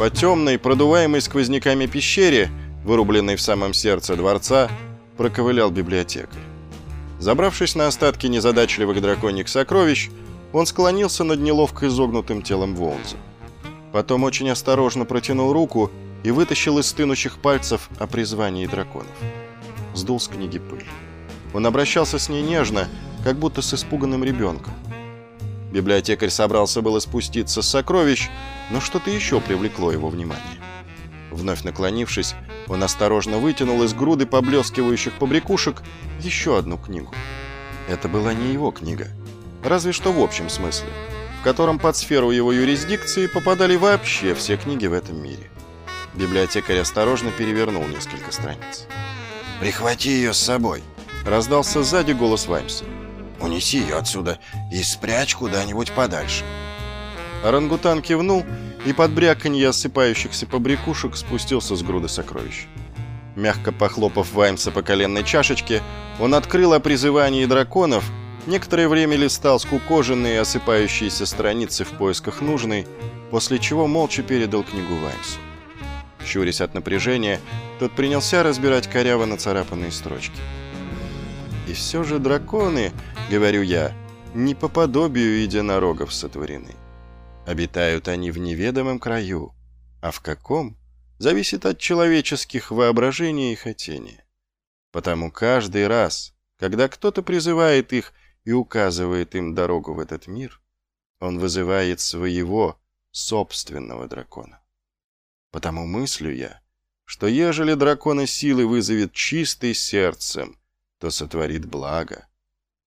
По темной, продуваемой сквозняками пещере, вырубленной в самом сердце дворца, проковылял библиотекарь. Забравшись на остатки незадачливых драконьих сокровищ, он склонился над неловко изогнутым телом Волнза. Потом очень осторожно протянул руку и вытащил из стынущих пальцев о призвании драконов. Сдул с книги пыль. Он обращался с ней нежно, как будто с испуганным ребенком. Библиотекарь собрался было спуститься с сокровищ, но что-то еще привлекло его внимание. Вновь наклонившись, он осторожно вытянул из груды поблескивающих побрякушек еще одну книгу. Это была не его книга, разве что в общем смысле, в котором под сферу его юрисдикции попадали вообще все книги в этом мире. Библиотекарь осторожно перевернул несколько страниц. «Прихвати ее с собой», — раздался сзади голос Ваймса. «Унеси ее отсюда и спрячь куда-нибудь подальше». Орангутан кивнул и под бряканье осыпающихся побрякушек спустился с груды сокровищ. Мягко похлопав Ваймса по коленной чашечке, он открыл о призывании драконов, некоторое время листал скукоженные осыпающиеся страницы в поисках нужной, после чего молча передал книгу Ваймсу. Щурясь от напряжения, тот принялся разбирать коряво нацарапанные строчки. «И все же драконы, — говорю я, — не по подобию единорогов сотворены. Обитают они в неведомом краю, а в каком — зависит от человеческих воображений и хотения. Потому каждый раз, когда кто-то призывает их и указывает им дорогу в этот мир, он вызывает своего собственного дракона. Потому мыслю я, что ежели дракона силы вызовет чистый сердцем, то сотворит благо.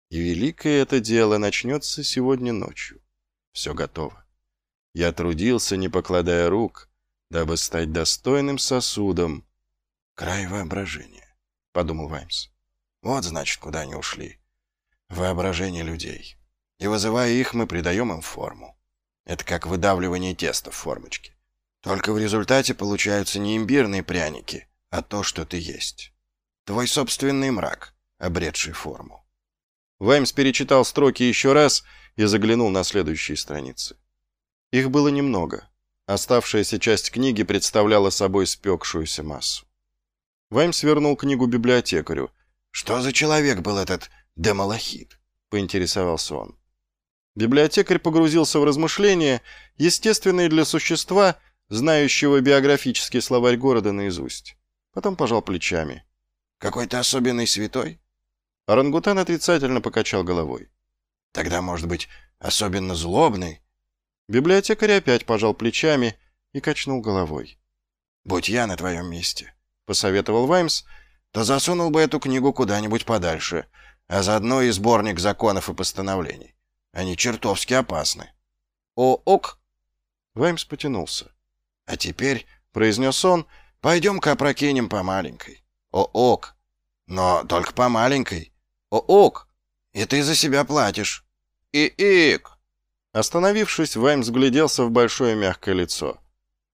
И великое это дело начнется сегодня ночью. Все готово. Я трудился, не покладая рук, дабы стать достойным сосудом. Край воображения, — подумал Ваймс. Вот, значит, куда они ушли. Воображение людей. И вызывая их, мы придаем им форму. Это как выдавливание теста в формочке. Только в результате получаются не имбирные пряники, а то, что ты есть. Твой собственный мрак, обретший форму. Ваймс перечитал строки еще раз и заглянул на следующие страницы. Их было немного. Оставшаяся часть книги представляла собой спекшуюся массу. Ваймс вернул книгу библиотекарю. «Что за человек был этот Демалахит?» — поинтересовался он. Библиотекарь погрузился в размышления, естественные для существа — знающего биографический словарь города наизусть. Потом пожал плечами. «Какой-то особенный святой?» Орангутан отрицательно покачал головой. «Тогда, может быть, особенно злобный?» Библиотекарь опять пожал плечами и качнул головой. «Будь я на твоем месте», — посоветовал Ваймс, «то засунул бы эту книгу куда-нибудь подальше, а заодно и сборник законов и постановлений. Они чертовски опасны». «О, ок!» Ваймс потянулся. А теперь, — произнес он, — пойдем-ка опрокинем по маленькой. О-ок. Но только по маленькой. О-ок. И ты за себя платишь. И-ик. Остановившись, Вайм взгляделся в большое мягкое лицо.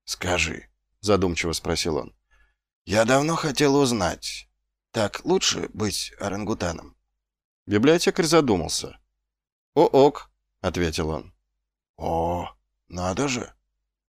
«Скажи», — задумчиво спросил он, — «я давно хотел узнать, так лучше быть орангутаном?» Библиотекарь задумался. «О-ок», — ответил он. «О, надо же»,